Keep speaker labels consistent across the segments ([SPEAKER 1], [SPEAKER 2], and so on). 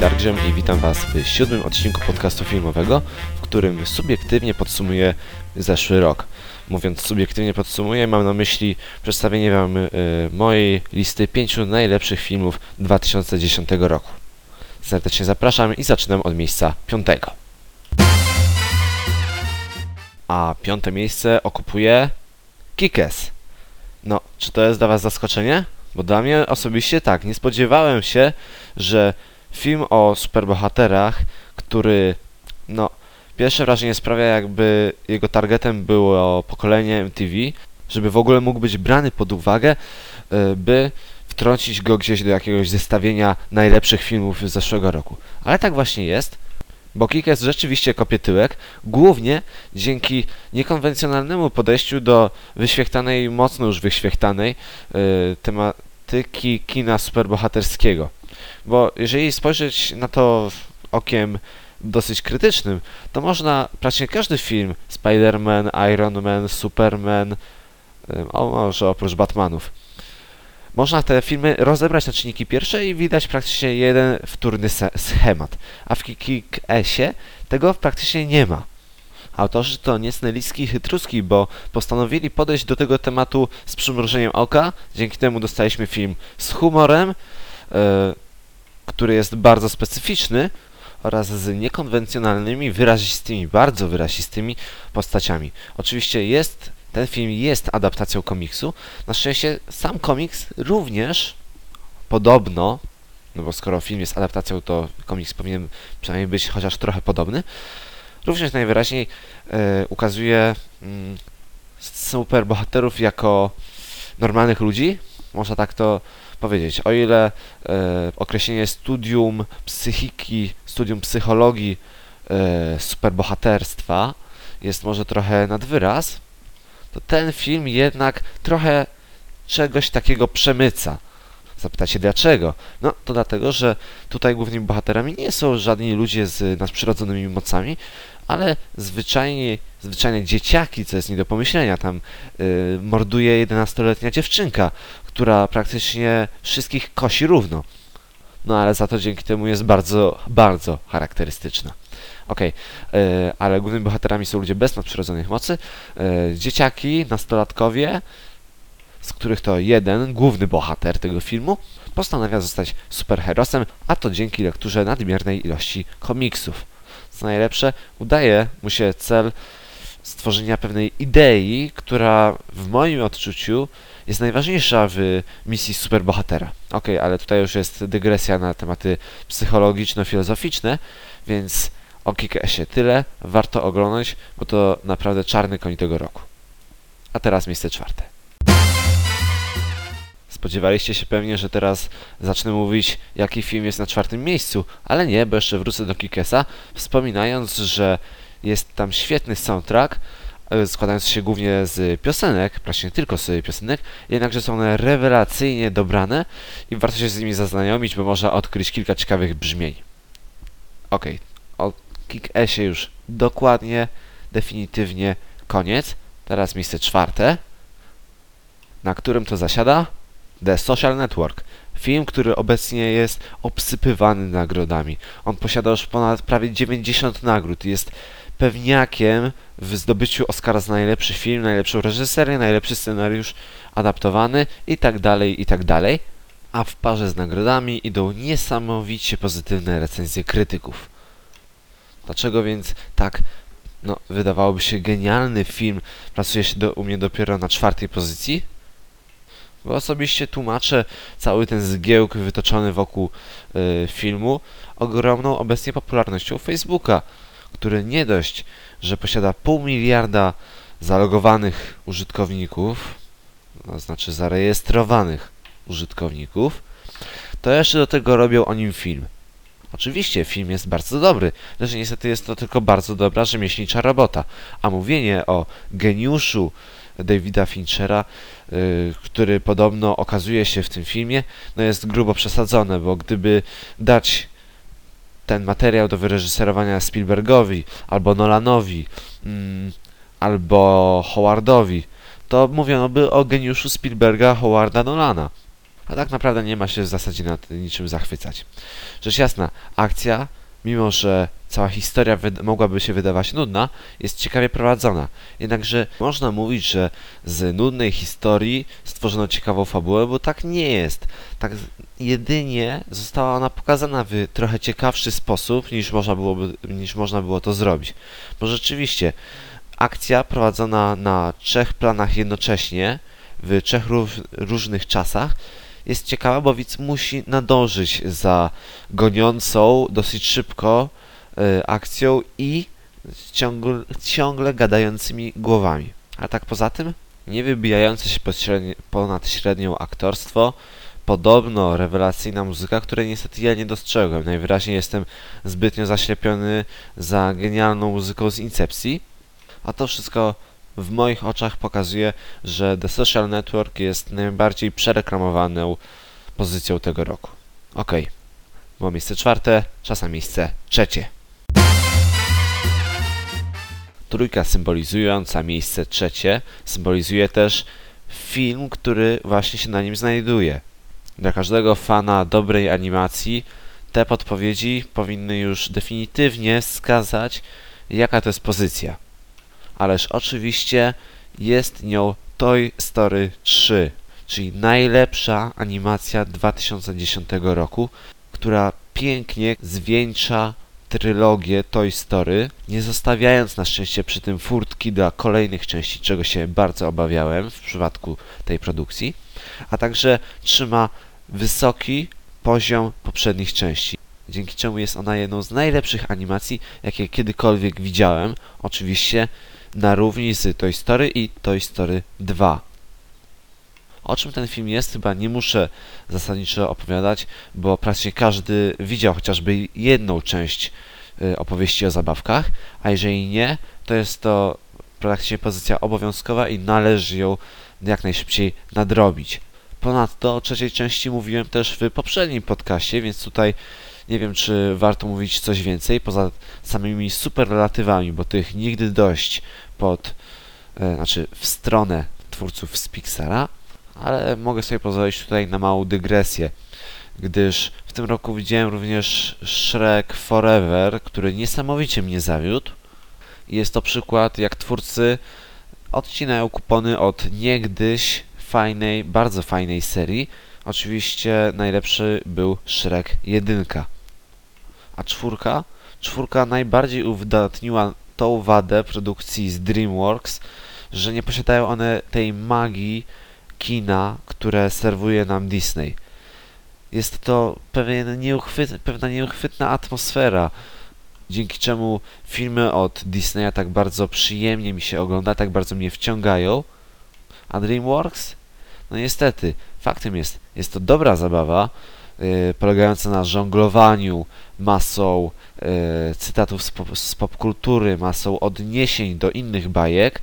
[SPEAKER 1] Darkziom i witam Was w siódmym odcinku podcastu filmowego, w którym subiektywnie podsumuję zeszły rok. Mówiąc subiektywnie podsumuję, mam na myśli przedstawienie Wam y, mojej listy pięciu najlepszych filmów 2010 roku. Serdecznie zapraszam i zaczynam od miejsca piątego. A piąte miejsce okupuje Kikes. No, czy to jest dla Was zaskoczenie? Bo dla mnie osobiście tak, nie spodziewałem się, że film o superbohaterach, który, no, pierwsze wrażenie sprawia, jakby jego targetem było pokolenie MTV, żeby w ogóle mógł być brany pod uwagę, y, by wtrącić go gdzieś do jakiegoś zestawienia najlepszych filmów z zeszłego roku. Ale tak właśnie jest, bo Kikes rzeczywiście kopie tyłek, głównie dzięki niekonwencjonalnemu podejściu do wyświechtanej, mocno już wyświechtanej y, tematyki kina superbohaterskiego. Bo jeżeli spojrzeć na to okiem dosyć krytycznym, to można praktycznie każdy film Spider-Man, Iron Man, Superman, o, może oprócz Batmanów, można te filmy rozebrać na czynniki pierwsze i widać praktycznie jeden wtórny schemat. A w Kick-Essie tego praktycznie nie ma. Autorzy to niecneliski i chytruski, bo postanowili podejść do tego tematu z przymrużeniem oka. Dzięki temu dostaliśmy film z humorem, yy, który jest bardzo specyficzny oraz z niekonwencjonalnymi, wyrazistymi, bardzo wyrazistymi postaciami. Oczywiście jest, ten film jest adaptacją komiksu. Na szczęście sam komiks również podobno, no bo skoro film jest adaptacją, to komiks powinien przynajmniej być chociaż trochę podobny, również najwyraźniej e, ukazuje mm, superbohaterów jako normalnych ludzi, można tak to powiedzieć. O ile e, określenie studium psychiki, studium psychologii e, superbohaterstwa jest może trochę nad wyraz, to ten film jednak trochę czegoś takiego przemyca. Zapytacie dlaczego? No to dlatego, że tutaj głównymi bohaterami nie są żadni ludzie z nadprzyrodzonymi mocami, ale zwyczajnie, zwyczajnie dzieciaki, co jest nie do pomyślenia. Tam yy, morduje 11-letnia dziewczynka, która praktycznie wszystkich kosi równo. No ale za to dzięki temu jest bardzo, bardzo charakterystyczna. Okej, okay, ale głównymi bohaterami są ludzie bez nadprzyrodzonych mocy, yy, dzieciaki, nastolatkowie, z których to jeden, główny bohater tego filmu, postanawia zostać superherosem, a to dzięki lekturze nadmiernej ilości komiksów. Co najlepsze, udaje mu się cel stworzenia pewnej idei, która w moim odczuciu jest najważniejsza w misji superbohatera. Ok, ale tutaj już jest dygresja na tematy psychologiczno-filozoficzne, więc o Kikesie tyle. Warto oglądać, bo to naprawdę czarny koń tego roku. A teraz miejsce czwarte. Spodziewaliście się pewnie, że teraz zacznę mówić, jaki film jest na czwartym miejscu, ale nie, bo jeszcze wrócę do Kikesa, wspominając, że jest tam świetny soundtrack, e, składający się głównie z piosenek, praktycznie tylko z piosenek, jednakże są one rewelacyjnie dobrane i warto się z nimi zaznajomić, bo można odkryć kilka ciekawych brzmień. Ok, o Kick-Essie już dokładnie, definitywnie koniec. Teraz miejsce czwarte, na którym to zasiada The Social Network. Film, który obecnie jest obsypywany nagrodami. On posiada już ponad prawie 90 nagród. Jest pewniakiem w zdobyciu Oscara za najlepszy film, najlepszą reżyserię, najlepszy scenariusz adaptowany i tak dalej, i tak. A w parze z nagrodami idą niesamowicie pozytywne recenzje krytyków. Dlaczego więc tak, no, wydawałoby się genialny film pracuje się do, u mnie dopiero na czwartej pozycji? Bo osobiście tłumaczę cały ten zgiełk wytoczony wokół y, filmu ogromną obecnie popularnością Facebooka, który nie dość, że posiada pół miliarda zalogowanych użytkowników, to znaczy zarejestrowanych użytkowników, to jeszcze do tego robią o nim film. Oczywiście film jest bardzo dobry, lecz niestety jest to tylko bardzo dobra rzemieślnicza robota, a mówienie o geniuszu Davida Finchera, y, który podobno okazuje się w tym filmie, no jest grubo przesadzone, bo gdyby dać ten materiał do wyreżyserowania Spielbergowi, albo Nolanowi, mm, albo Howardowi, to mówiono by o geniuszu Spielberga, Howarda, Nolana. a tak naprawdę nie ma się w zasadzie nad niczym zachwycać. Rzecz jasna, akcja, mimo że cała historia mogłaby się wydawać nudna, jest ciekawie prowadzona. Jednakże można mówić, że z nudnej historii stworzono ciekawą fabułę, bo tak nie jest. Tak jedynie została ona pokazana w trochę ciekawszy sposób, niż można, byłoby, niż można było to zrobić. Bo rzeczywiście akcja prowadzona na trzech planach jednocześnie, w trzech różnych czasach, jest ciekawa, bo widz musi nadążyć za goniącą dosyć szybko akcją i ciągle, ciągle gadającymi głowami. A tak poza tym, nie wybijające się ponad średnią aktorstwo, podobno rewelacyjna muzyka, której niestety ja nie dostrzegłem. Najwyraźniej jestem zbytnio zaślepiony za genialną muzyką z Incepcji, a to wszystko w moich oczach pokazuje, że The Social Network jest najbardziej przereklamowaną pozycją tego roku. Ok, było miejsce czwarte, czas na miejsce trzecie. Trójka symbolizująca miejsce trzecie symbolizuje też film, który właśnie się na nim znajduje. Dla każdego fana dobrej animacji te podpowiedzi powinny już definitywnie wskazać, jaka to jest pozycja ależ oczywiście jest nią Toy Story 3, czyli najlepsza animacja 2010 roku, która pięknie zwieńcza trylogię Toy Story, nie zostawiając na szczęście przy tym furtki dla kolejnych części, czego się bardzo obawiałem w przypadku tej produkcji, a także trzyma wysoki poziom poprzednich części. Dzięki czemu jest ona jedną z najlepszych animacji, jakie kiedykolwiek widziałem. Oczywiście na równi z Toy Story i Toy Story 2. O czym ten film jest, chyba nie muszę zasadniczo opowiadać, bo praktycznie każdy widział chociażby jedną część y, opowieści o zabawkach, a jeżeli nie, to jest to praktycznie pozycja obowiązkowa i należy ją jak najszybciej nadrobić. Ponadto o trzeciej części mówiłem też w poprzednim podcaście, więc tutaj nie wiem, czy warto mówić coś więcej poza samymi superlatywami, bo tych nigdy dość pod, e, znaczy w stronę twórców z Pixara, ale mogę sobie pozwolić tutaj na małą dygresję, gdyż w tym roku widziałem również Shrek Forever, który niesamowicie mnie zawiódł. Jest to przykład, jak twórcy odcinają kupony od niegdyś fajnej, bardzo fajnej serii. Oczywiście najlepszy był Shrek 1. A czwórka? Czwórka najbardziej uwydatniła tą wadę produkcji z DreamWorks, że nie posiadają one tej magii kina, które serwuje nam Disney. Jest to pewien nieuchwyt, pewna nieuchwytna atmosfera, dzięki czemu filmy od Disneya tak bardzo przyjemnie mi się ogląda, tak bardzo mnie wciągają. A DreamWorks? No niestety, faktem jest, jest to dobra zabawa, yy, polegająca na żonglowaniu masą yy, cytatów z, pop, z popkultury, masą odniesień do innych bajek,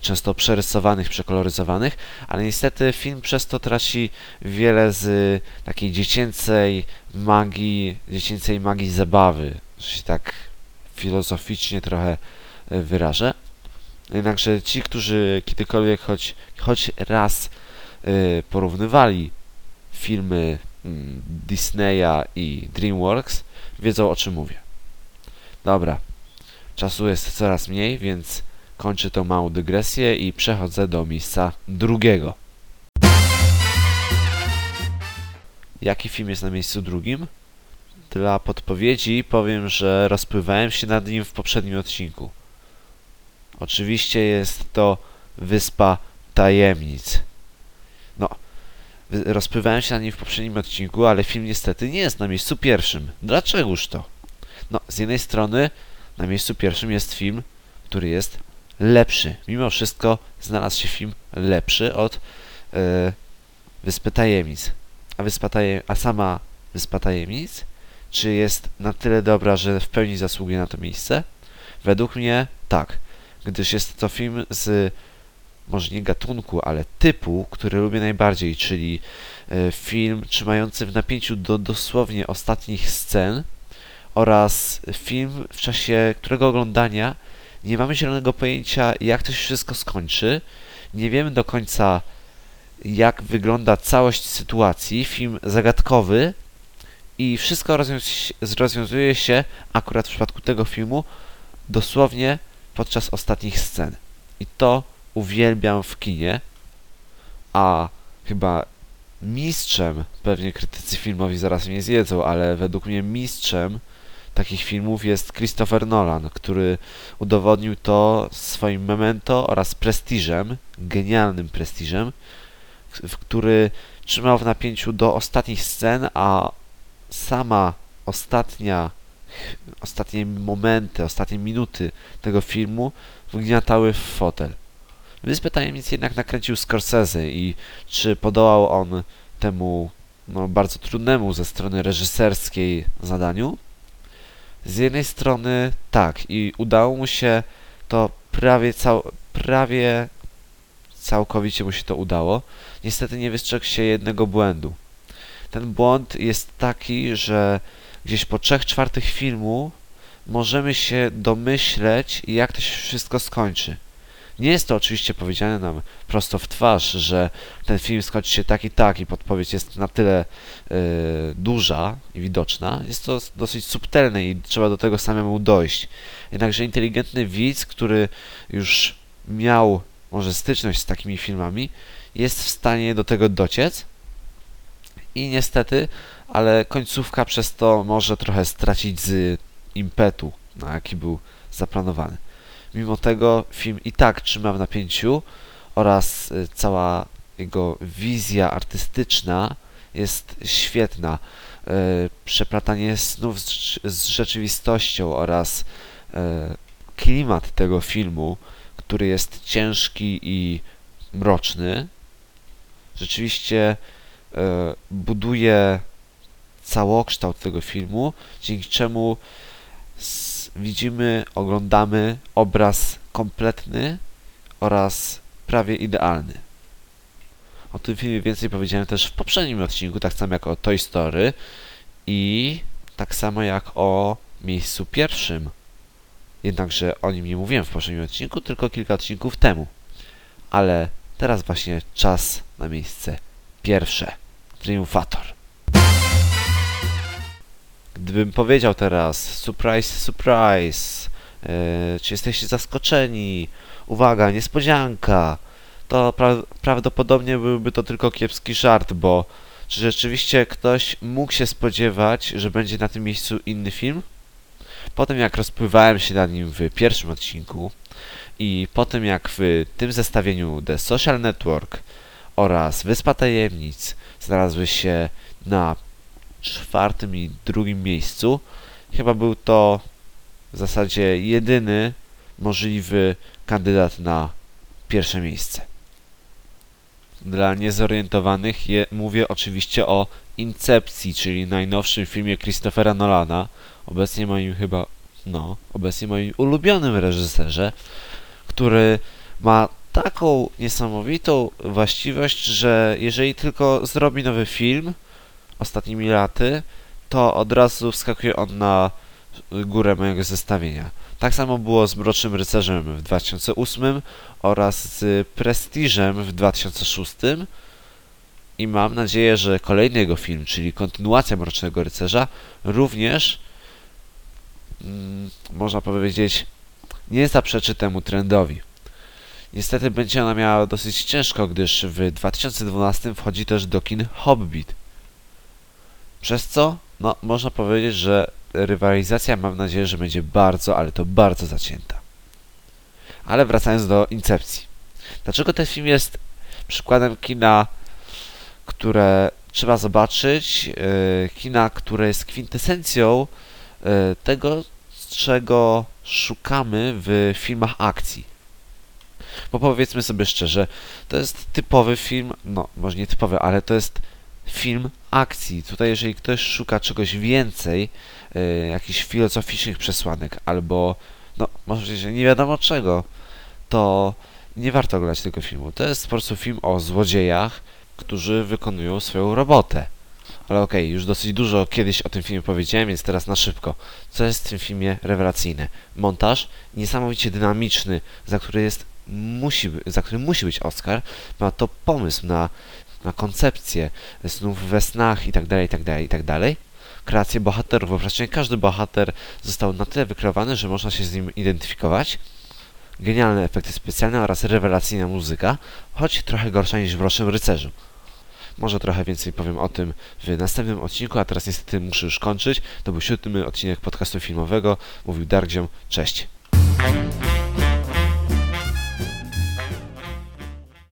[SPEAKER 1] często przerysowanych, przekoloryzowanych, ale niestety film przez to traci wiele z takiej dziecięcej magii, dziecięcej magii zabawy, że się tak filozoficznie trochę wyrażę. Jednakże ci, którzy kiedykolwiek choć, choć raz porównywali filmy mm, Disneya i DreamWorks, wiedzą o czym mówię. Dobra, czasu jest coraz mniej, więc kończę tą małą dygresję i przechodzę do miejsca drugiego. Jaki film jest na miejscu drugim? Dla podpowiedzi powiem, że rozpływałem się nad nim w poprzednim odcinku. Oczywiście jest to Wyspa Tajemnic. No, rozpływałem się na nim w poprzednim odcinku, ale film niestety nie jest na miejscu pierwszym. Dlaczegoż to? No, z jednej strony na miejscu pierwszym jest film, który jest lepszy. Mimo wszystko znalazł się film lepszy od e, Wyspy Tajemnic. A, Wyspa Tajem, a sama Wyspa Tajemnic, czy jest na tyle dobra, że w pełni zasługuje na to miejsce? Według mnie tak, gdyż jest to film z może nie gatunku, ale typu, który lubię najbardziej, czyli e, film trzymający w napięciu do dosłownie ostatnich scen oraz film, w czasie którego oglądania nie mamy zielonego pojęcia, jak to się wszystko skończy. Nie wiemy do końca, jak wygląda całość sytuacji, film zagadkowy i wszystko rozwiąz rozwiązuje się akurat w przypadku tego filmu dosłownie podczas ostatnich scen. I to uwielbiam w kinie, a chyba mistrzem, pewnie krytycy filmowi zaraz mnie zjedzą, ale według mnie mistrzem takich filmów jest Christopher Nolan, który udowodnił to swoim Memento oraz Prestiżem, genialnym Prestiżem, który trzymał w napięciu do ostatnich scen, a sama ostatnia ostatnie momenty, ostatnie minuty tego filmu wgniatały w fotel. Wyspę Tajemnic jednak nakręcił Scorsese i czy podołał on temu no, bardzo trudnemu ze strony reżyserskiej zadaniu? Z jednej strony tak i udało mu się to prawie, cał, prawie całkowicie mu się to udało. Niestety nie wystrzegł się jednego błędu. Ten błąd jest taki, że gdzieś po trzech czwartych filmu możemy się domyśleć, jak to się wszystko skończy. Nie jest to oczywiście powiedziane nam prosto w twarz, że ten film skończy się tak i tak i podpowiedź jest na tyle yy, duża i widoczna. Jest to dosyć subtelne i trzeba do tego samemu dojść. Jednakże inteligentny widz, który już miał może styczność z takimi filmami, jest w stanie do tego dociec i niestety, ale końcówka przez to może trochę stracić z impetu, na jaki był zaplanowany. Mimo tego film i tak trzyma w napięciu oraz y, cała jego wizja artystyczna jest świetna. Y, przeplatanie snów z, rzeczywistością oraz y, klimat tego filmu, który jest ciężki i mroczny, rzeczywiście buduje całokształt tego filmu, dzięki czemu widzimy, oglądamy obraz kompletny oraz prawie idealny. O tym filmie więcej powiedziałem też w poprzednim odcinku, tak samo jak o Toy Story i tak samo jak o miejscu pierwszym. Jednakże o nim nie mówiłem w poprzednim odcinku, tylko kilka odcinków temu. Ale teraz właśnie czas na miejsce pierwsze. Triumfator. Gdybym powiedział teraz surprise, surprise, yy, czy jesteście zaskoczeni, uwaga, niespodzianka, to pra prawdopodobnie byłby to tylko kiepski żart, bo czy rzeczywiście ktoś mógł się spodziewać, że będzie na tym miejscu inny film? Potem jak rozpływałem się nad nim w pierwszym odcinku i potem jak w tym zestawieniu The Social Network oraz Wyspa Tajemnic znalazły się na czwartym i drugim miejscu. Chyba był to w zasadzie jedyny możliwy kandydat na pierwsze miejsce. Dla niezorientowanych je, mówię oczywiście o Incepcji, czyli najnowszym filmie Christophera Nolana, obecnie moim chyba, no, obecnie moim ulubionym reżyserze, który ma taką niesamowitą właściwość, że jeżeli tylko zrobi nowy film, ostatnimi laty, to od razu wskakuje on na górę mojego zestawienia. Tak samo było z Mrocznym Rycerzem w 2008 oraz z Prestiżem w 2006 i mam nadzieję, że kolejny jego film, czyli kontynuacja Mrocznego Rycerza, również mm, można powiedzieć nie zaprzeczy temu trendowi. Niestety będzie ona miała dosyć ciężko, gdyż w 2012 wchodzi też do kin Hobbit, przez co, no, można powiedzieć, że rywalizacja mam nadzieję, że będzie bardzo, ale to bardzo zacięta. Ale wracając do Incepcji. Dlaczego ten film jest przykładem kina, które trzeba zobaczyć, yy, kina, które jest kwintesencją yy, tego, czego szukamy w filmach akcji. Bo powiedzmy sobie szczerze, to jest typowy film, no może nie typowy, ale to jest film akcji. Tutaj jeżeli ktoś szuka czegoś więcej, y, jakichś filozoficznych przesłanek, albo no może że nie wiadomo czego, to nie warto oglądać tego filmu. To jest po prostu film o złodziejach, którzy wykonują swoją robotę. Ale okej, okay, już dosyć dużo kiedyś o tym filmie powiedziałem, więc teraz na szybko. Co jest w tym filmie rewelacyjne? Montaż niesamowicie dynamiczny, za który jest musi, za który musi być Oscar. Ma to pomysł na, na koncepcję snów we snach i tak dalej, i tak dalej, i tak dalej. Kreację bohaterów, bo praktycznie każdy bohater został na tyle wykreowany, że można się z nim identyfikować. Genialne efekty specjalne oraz rewelacyjna muzyka, choć trochę gorsza niż w Rocznym Rycerzu. Może trochę więcej powiem o tym w następnym odcinku, a teraz niestety muszę już kończyć. To był siódmy odcinek podcastu filmowego. Mówił Dark Ziom. Cześć.